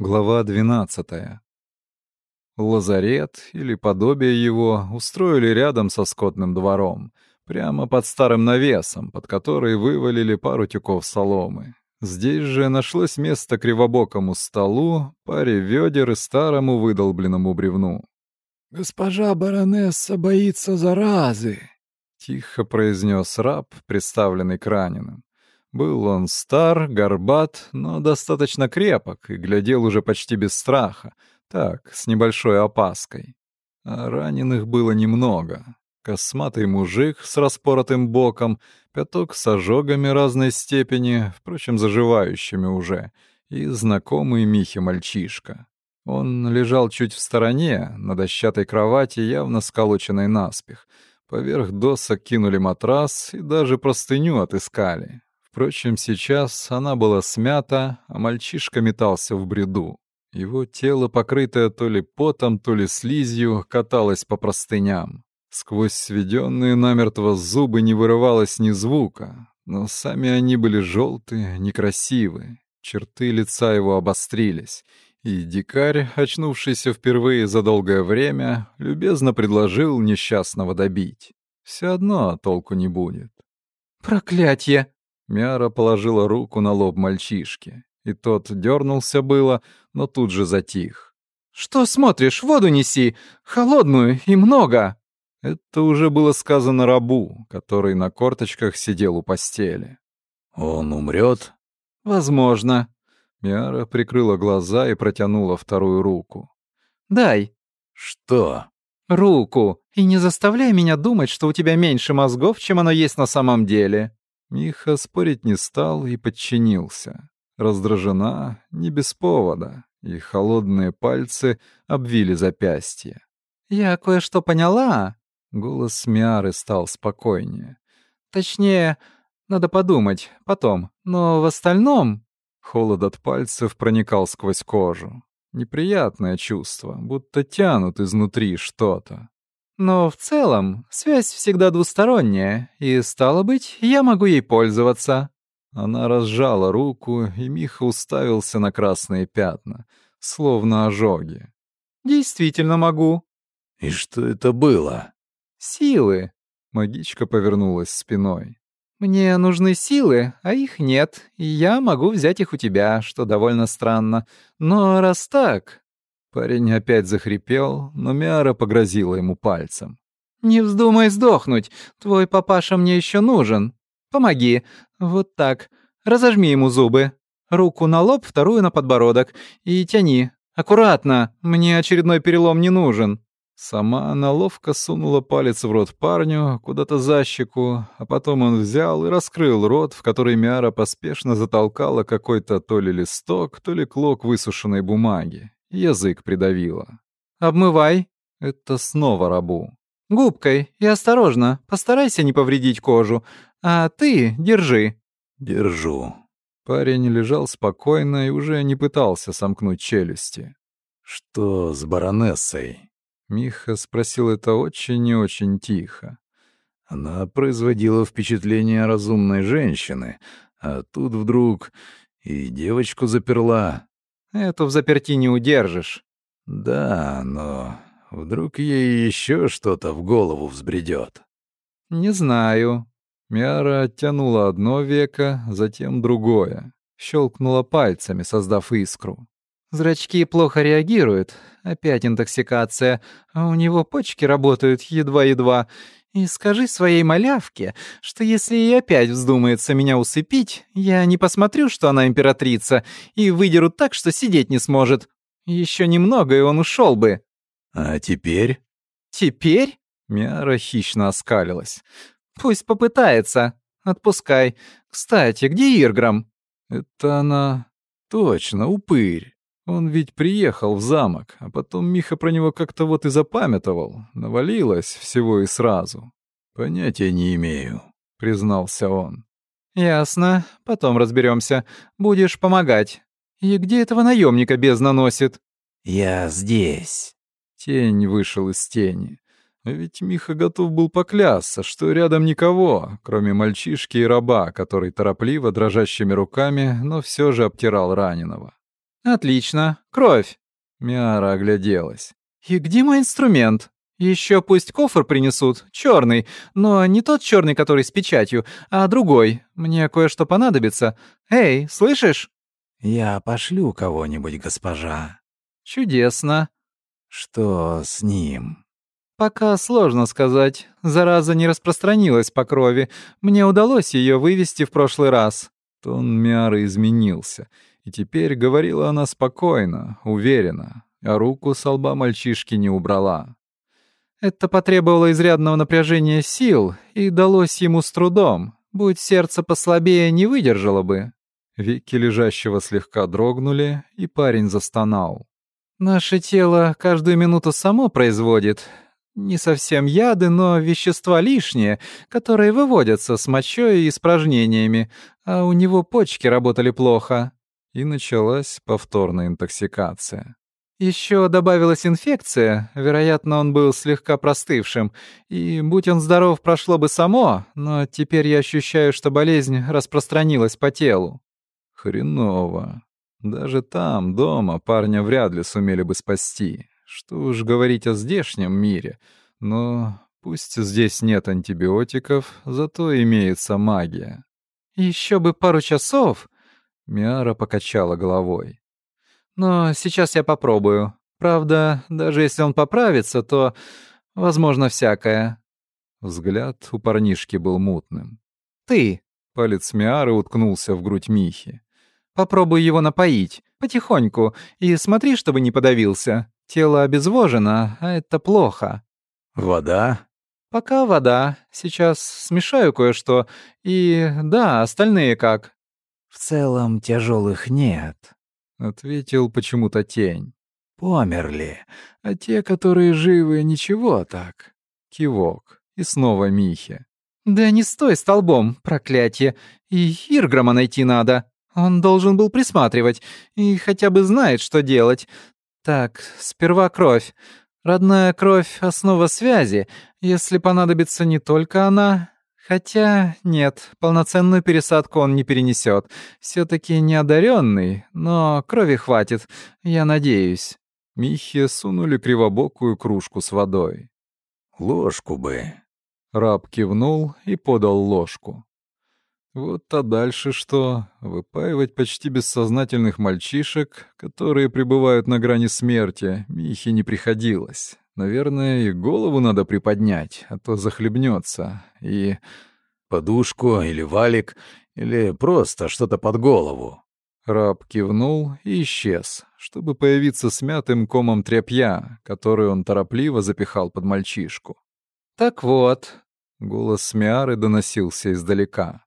Глава 12. Лазарет или подобие его устроили рядом со скотным двором, прямо под старым навесом, под который вывалили пару тюков соломы. Здесь же нашлось место кривобокому столу, паре ведер и старому выдолбленному бревну. «Госпожа баронесса боится заразы», — тихо произнес раб, представленный к раненым. Был он стар, горбат, но достаточно крепок и глядел уже почти без страха, так, с небольшой опаской. А раненых было немного. Косматый мужик с распоротым боком, пяток с ожогами разной степени, впрочем, заживающими уже, и знакомый Михе мальчишка. Он лежал чуть в стороне, на дощатой кровати, явно сколоченной наспех. Поверх досок кинули матрас и даже простыню отыскали. Впрочем, сейчас она была смята, а мальчишка метался в бреду. Его тело, покрытое то ли потом, то ли слизью, каталось по простыням. Сквозь сведенные намертво зубы не вырывалось ни звука, но сами они были желтые, некрасивые. Черты лица его обострились, и дикарь, очнувшийся впервые за долгое время, любезно предложил несчастного добить. Все одно толку не будет. «Проклятье!» Мяра положила руку на лоб мальчишки, и тот дернулся было, но тут же затих. «Что смотришь? Воду неси! Холодную и много!» Это уже было сказано рабу, который на корточках сидел у постели. «Он умрет?» «Возможно». Мяра прикрыла глаза и протянула вторую руку. «Дай». «Что?» «Руку. И не заставляй меня думать, что у тебя меньше мозгов, чем оно есть на самом деле». Миха спорить не стал и подчинился. Раздражена не без повода, и холодные пальцы обвили запястье. «Я кое-что поняла», Голос Миары стал спокойнее. «Точнее, надо подумать, потом. Но в остальном...» Холод от пальцев проникал сквозь кожу. Неприятное чувство, будто тянут изнутри что-то. «Но в целом связь всегда двусторонняя, и, стало быть, я могу ей пользоваться». Она разжала руку, и Миха уставился на красные пятна, словно ожоги. «Действительно могу». «И что это было?» «Силы!» — магичка повернулась спиной. «Мне нужны силы, а их нет, и я могу взять их у тебя, что довольно странно. Но раз так...» Парень опять захрипел, но Миара погрозила ему пальцем. «Не вздумай сдохнуть, твой папаша мне еще нужен. Помоги, вот так, разожми ему зубы. Руку на лоб, вторую на подбородок, и тяни. Аккуратно, мне очередной перелом не нужен». Сама она ловко сунула палец в рот парню, куда-то за щеку, а потом он взял и раскрыл рот, в который Миара поспешно затолкала какой-то то ли листок, то ли клок высушенной бумаги. Язык придавила. «Обмывай». Это снова рабу. «Губкой и осторожно, постарайся не повредить кожу. А ты держи». «Держу». Парень лежал спокойно и уже не пытался сомкнуть челюсти. «Что с баронессой?» Миха спросил это очень и очень тихо. Она производила впечатление разумной женщины, а тут вдруг и девочку заперла. Эту в заперти не удержишь. Да, но вдруг ей еще что-то в голову взбредет. Не знаю. Мяра оттянула одно веко, затем другое. Щелкнула пальцами, создав искру. Зрачки плохо реагируют. Опять интоксикация. А у него почки работают едва-едва. И скажи своей малявке, что если ей опять вздумается меня усыпить, я не посмотрю, что она императрица, и выдеру так, что сидеть не сможет. Еще немного, и он ушел бы. А теперь? Теперь? Мяра хищно оскалилась. Пусть попытается. Отпускай. Кстати, где Ирграм? Это она... Точно, упырь. Он ведь приехал в замок, а потом Миха про него как-то вот и запамятовал. Навалилось всего и сразу. «Понятия не имею», — признался он. «Ясно. Потом разберемся. Будешь помогать. И где этого наемника бездна носит?» «Я здесь». Тень вышел из тени. А ведь Миха готов был поклясться, что рядом никого, кроме мальчишки и раба, который торопливо, дрожащими руками, но все же обтирал раненого. Отлично. Кровь. Миара огляделась. И где мой инструмент? Еще пусть кофр принесут, черный, но не тот черный, который с печатью, а другой. Мне кое-что понадобится. Эй, слышишь? Я пошлю кого-нибудь, госпожа. Чудесно. Что с ним? Пока сложно сказать. Зараза не распространилась по крови. Мне удалось ее вывести в прошлый раз. Тон Миары изменился, и теперь говорила она спокойно, уверенно, а руку с лба мальчишки не убрала. Это потребовало изрядного напряжения сил и далось ему с трудом. Будь сердце послабее, не выдержало бы. Веки лежащего слегка дрогнули, и парень застонал. «Наше тело каждую минуту само производит. Не совсем яды, но вещества лишние, которые выводятся с мочой и испражнениями, а у него почки работали плохо». И началась повторная интоксикация. Еще добавилась инфекция, вероятно, он был слегка простывшим, и, будь он здоров, прошло бы само, но теперь я ощущаю, что болезнь распространилась по телу. Хреново. Даже там, дома, парня вряд ли сумели бы спасти. Что уж говорить о здешнем мире. Но пусть здесь нет антибиотиков, зато имеется магия. Еще бы пару часов. Миара покачала головой. Но сейчас я попробую. Правда, даже если он поправится, то возможно всякое. Взгляд у парнишки был мутным. Ты. Палец Миары уткнулся в грудь Михи. Попробуй его напоить, потихоньку, и смотри, чтобы не подавился. Тело обезвожено, а это плохо. Вода? Пока вода. Сейчас смешаю кое-что. И да, остальные как? В целом тяжелых нет. — ответил почему-то тень. «Померли, а те, которые живы, ничего так». Кивок. И снова Михе. «Да не стой столбом, проклятие. И Ирграма найти надо. Он должен был присматривать и хотя бы знает, что делать. Так, сперва кровь. Родная кровь — основа связи. Если понадобится не только она, Хотя нет, полноценную пересадку он не перенесет. Все-таки неодаренный, но крови хватит, я надеюсь. Михе сунули кривобокую кружку с водой. «Ложку бы». Раб кивнул и подал ложку. Вот а дальше что? Выпаивать почти бессознательных мальчишек, которые пребывают на грани смерти, Михе не приходилось. Наверное, и голову надо приподнять, а то захлебнется. И подушку или валик, или просто что-то под голову. Раб кивнул и исчез, чтобы появиться смятым комом тряпья, который он торопливо запихал под мальчишку. «Так вот», — голос Миары доносился издалека.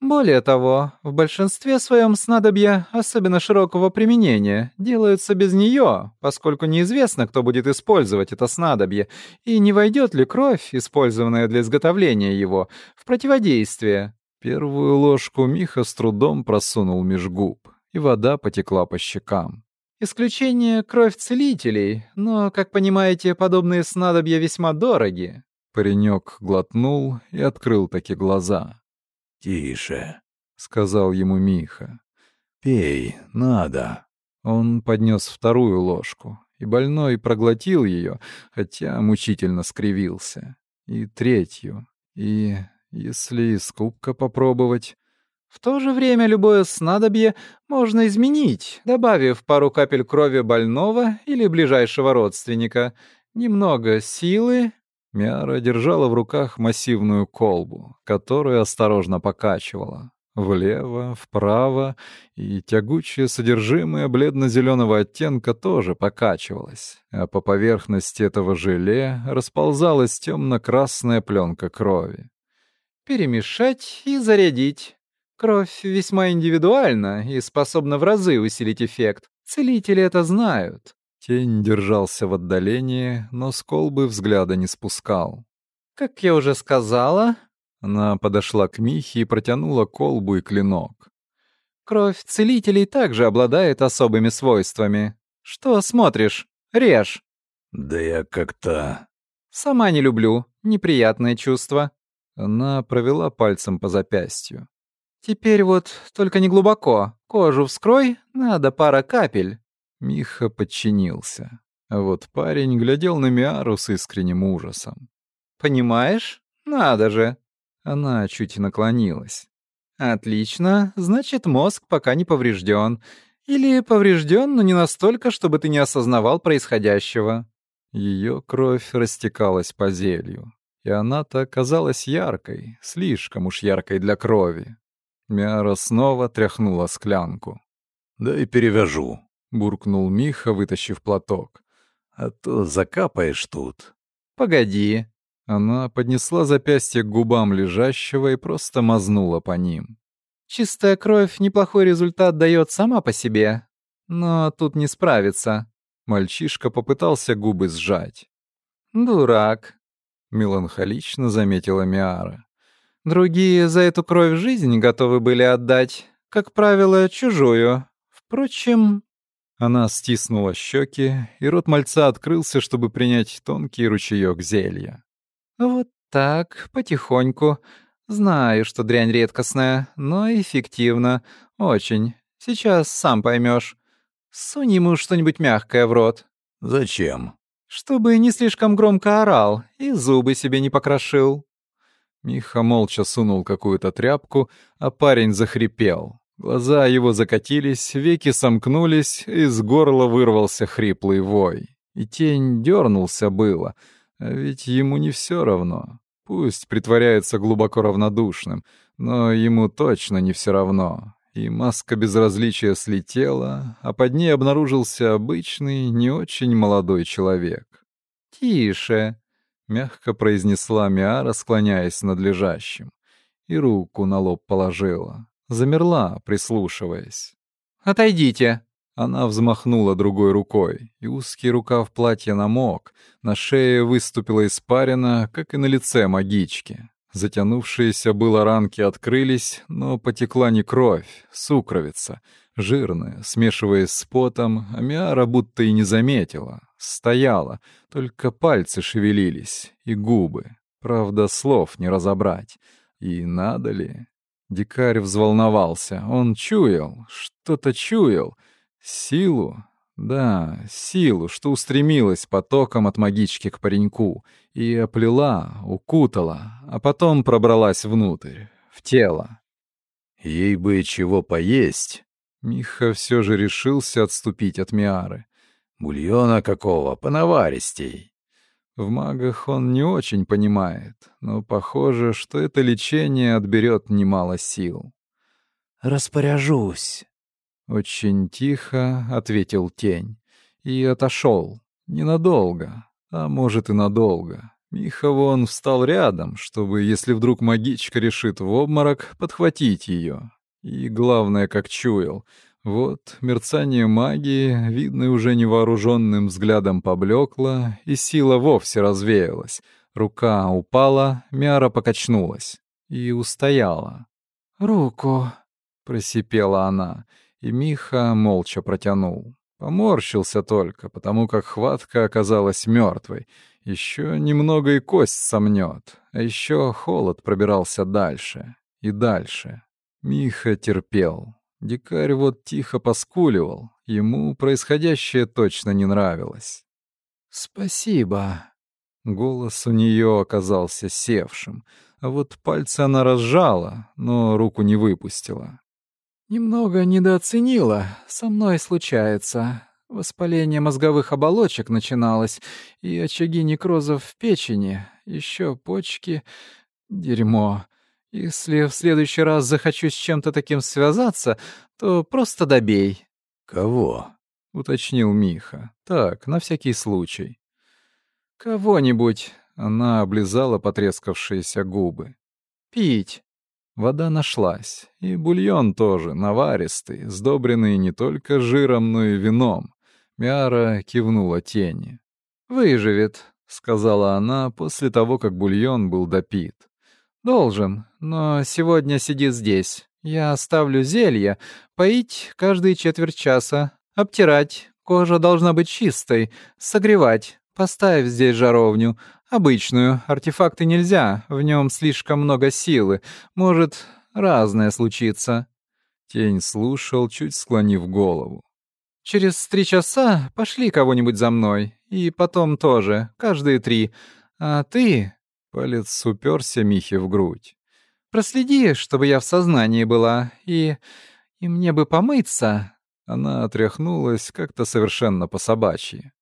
Более того, в большинстве своем снадобья, особенно широкого применения, делаются без нее, поскольку неизвестно, кто будет использовать это снадобье, и не войдет ли кровь, использованная для изготовления его, в противодействие. Первую ложку Миха с трудом просунул меж губ, и вода потекла по щекам. Исключение — кровь целителей, но, как понимаете, подобные снадобья весьма дороги. Паренек глотнул и открыл таки глаза. «Тише», — сказал ему Миха. «Пей, надо». Он поднес вторую ложку, и больной проглотил ее, хотя мучительно скривился. И третью, и, если из кубка попробовать... В то же время любое снадобье можно изменить, добавив пару капель крови больного или ближайшего родственника, немного силы Миара держала в руках массивную колбу, которую осторожно покачивала. Влево, вправо, и тягучее содержимое бледно-зеленого оттенка тоже покачивалось, а по поверхности этого желе расползалась темно-красная пленка крови. «Перемешать и зарядить. Кровь весьма индивидуальна и способна в разы усилить эффект. Целители это знают. Тень держался в отдалении, но с колбы взгляда не спускал. «Как я уже сказала...» Она подошла к Михе и протянула колбу и клинок. «Кровь целителей также обладает особыми свойствами. Что смотришь? Режь!» «Да я как-то...» «Сама не люблю. Неприятное чувство». Она провела пальцем по запястью. «Теперь вот только не глубоко. Кожу вскрой, надо пара капель. Миха подчинился. А вот парень глядел на Миару с искренним ужасом. «Понимаешь? Надо же!» Она чуть наклонилась. «Отлично. Значит, мозг пока не поврежден. Или поврежден, но не настолько, чтобы ты не осознавал происходящего». Ее кровь растекалась по зелью, и она-то казалась яркой, слишком уж яркой для крови. Миара снова тряхнула склянку. «Да и перевяжу», — буркнул Миха, вытащив платок. «А то закапаешь тут». «Погоди». Она поднесла запястье к губам лежащего и просто мазнула по ним. «Чистая кровь неплохой результат дает сама по себе, но тут не справится». Мальчишка попытался губы сжать. «Дурак», — меланхолично заметила Миара. «Другие за эту кровь жизнь готовы были отдать, как правило, чужую. Впрочем...» Она стиснула щеки, и рот мальца открылся, чтобы принять тонкий ручеек зелья. «Вот так, потихоньку. Знаю, что дрянь редкостная, но эффективно. Очень. Сейчас сам поймешь. Сунь ему что-нибудь мягкое в рот». «Зачем?» «Чтобы не слишком громко орал и зубы себе не покрошил». Миха молча сунул какую-то тряпку, а парень захрипел. Глаза его закатились, веки сомкнулись, из горла вырвался хриплый вой. И тень дернулся было, а ведь ему не все равно. Пусть притворяется глубоко равнодушным, но ему точно не все равно и маска безразличия слетела, а под ней обнаружился обычный, не очень молодой человек. «Тише», — мягко произнесла Миара, склоняясь над лежащим, и руку на лоб положила. Замерла, прислушиваясь. «Отойдите!» Она взмахнула другой рукой, и узкий рукав платья намок, на шее выступила испарина, как и на лице магички. Затянувшиеся было ранки открылись, но потекла не кровь, сукровица, жирная, смешиваясь с потом, а Миара будто и не заметила. Стояла, только пальцы шевелились, и губы. Правда, слов не разобрать. И надо ли? Дикарь взволновался. Он чуял, что-то чуял. Силу, да, силу, что устремилась потоком от магички к пареньку и оплела, укутала, а потом пробралась внутрь, в тело. Ей бы чего поесть. Миха все же решился отступить от Миары. Бульона какого, понаваристей. В магах он не очень понимает, но похоже, что это лечение отберет немало сил. «Распоряжусь», очень тихо ответил тень и отошел. Ненадолго, а может и надолго. Миха вон встал рядом, чтобы, если вдруг магичка решит в обморок, подхватить ее. И главное, как чуял, вот мерцание магии, видное уже невооруженным взглядом, поблекло, и сила вовсе развеялась. Рука упала, Мяра покачнулась и устояла. «Руку», — просипела она, и Миха молча протянул. Поморщился только, потому как хватка оказалась мертвой. Еще немного и кость сомнет, а еще холод пробирался дальше и дальше. Миха терпел. Дикарь вот тихо поскуливал. Ему происходящее точно не нравилось. «Спасибо». Голос у нее оказался севшим, а вот пальцы она разжала, но руку не выпустила. Немного недооценила. Со мной случается. Воспаление мозговых оболочек начиналось, и очаги некрозов в печени, еще почки. Дерьмо. Если в следующий раз захочу с чем-то таким связаться, то просто добей. «Кого?» — уточнил Миха. «Так, на всякий случай». «Кого-нибудь», — она облизала потрескавшиеся губы. «Пить». Вода нашлась, и бульон тоже, наваристый, сдобренный не только жиром, но и вином. Миара кивнула тени. «Выживет», — сказала она после того, как бульон был допит. «Должен, но сегодня сидит здесь. Я оставлю зелье, поить каждые четверть часа, обтирать, кожа должна быть чистой, согревать, поставь здесь жаровню, Обычную. Артефакты нельзя, в нем слишком много силы. Может, разное случиться. Тень слушал, чуть склонив голову. Через три часа пошли кого-нибудь за мной. И потом тоже, каждые три. А ты...» Палец уперся Михе в грудь. «Проследи, чтобы я в сознании была. И... и мне бы помыться». Она отряхнулась как-то совершенно по-собачьи.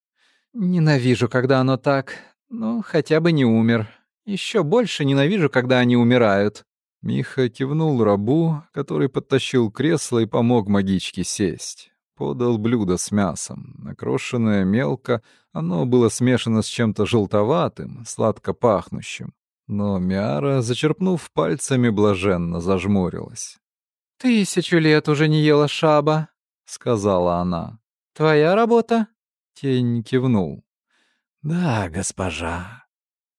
«Ненавижу, когда оно так. Ну, хотя бы не умер. Еще больше ненавижу, когда они умирают». Миха кивнул рабу, который подтащил кресло и помог магичке сесть. Подал блюдо с мясом, накрошенное мелко, оно было смешано с чем-то желтоватым, сладко пахнущим. Но Миара, зачерпнув пальцами, блаженно зажмурилась. «Тысячу лет уже не ела шаба», — сказала она. «Твоя работа?» Тень кивнул. «Да, госпожа».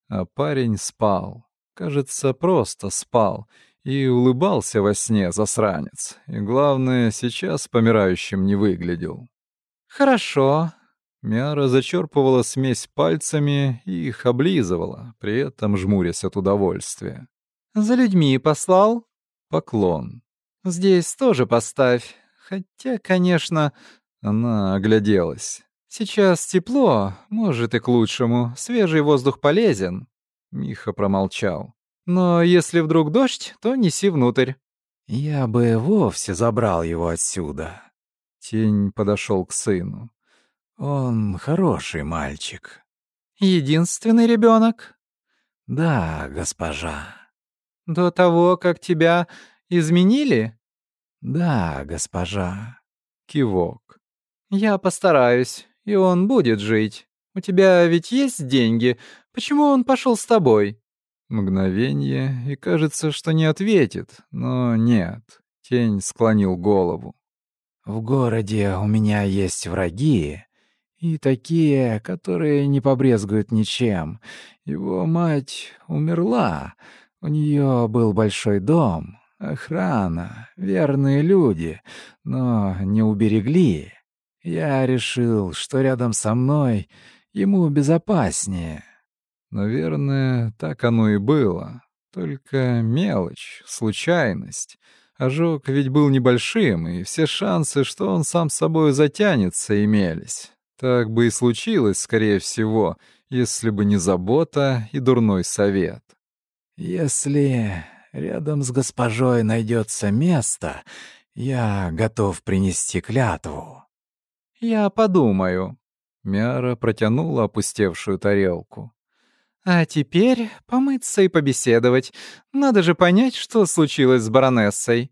А парень спал. Кажется, просто спал. И улыбался во сне засранец. И главное, сейчас помирающим не выглядел. «Хорошо». Мяра зачерпывала смесь пальцами и их облизывала, при этом жмурясь от удовольствия. «За людьми послал?» Поклон. «Здесь тоже поставь. Хотя, конечно...» Она огляделась. «Сейчас тепло, может и к лучшему. Свежий воздух полезен». Миха промолчал. «Но если вдруг дождь, то неси внутрь». «Я бы вовсе забрал его отсюда». Тень подошел к сыну. «Он хороший мальчик». «Единственный ребенок? «Да, госпожа». «До того, как тебя изменили?» «Да, госпожа». Кивок. «Я постараюсь и он будет жить. У тебя ведь есть деньги. Почему он пошел с тобой?» Мгновение, и кажется, что не ответит, но нет. Тень склонил голову. «В городе у меня есть враги, и такие, которые не побрезгуют ничем. Его мать умерла, у нее был большой дом, охрана, верные люди, но не уберегли. Я решил, что рядом со мной ему безопаснее. Наверное, так оно и было. Только мелочь, случайность. Ожог ведь был небольшим, и все шансы, что он сам с собой затянется, имелись. Так бы и случилось, скорее всего, если бы не забота и дурной совет. «Если рядом с госпожой найдется место, я готов принести клятву», «Я подумаю». Мяра протянула опустевшую тарелку. «А теперь помыться и побеседовать. Надо же понять, что случилось с баронессой».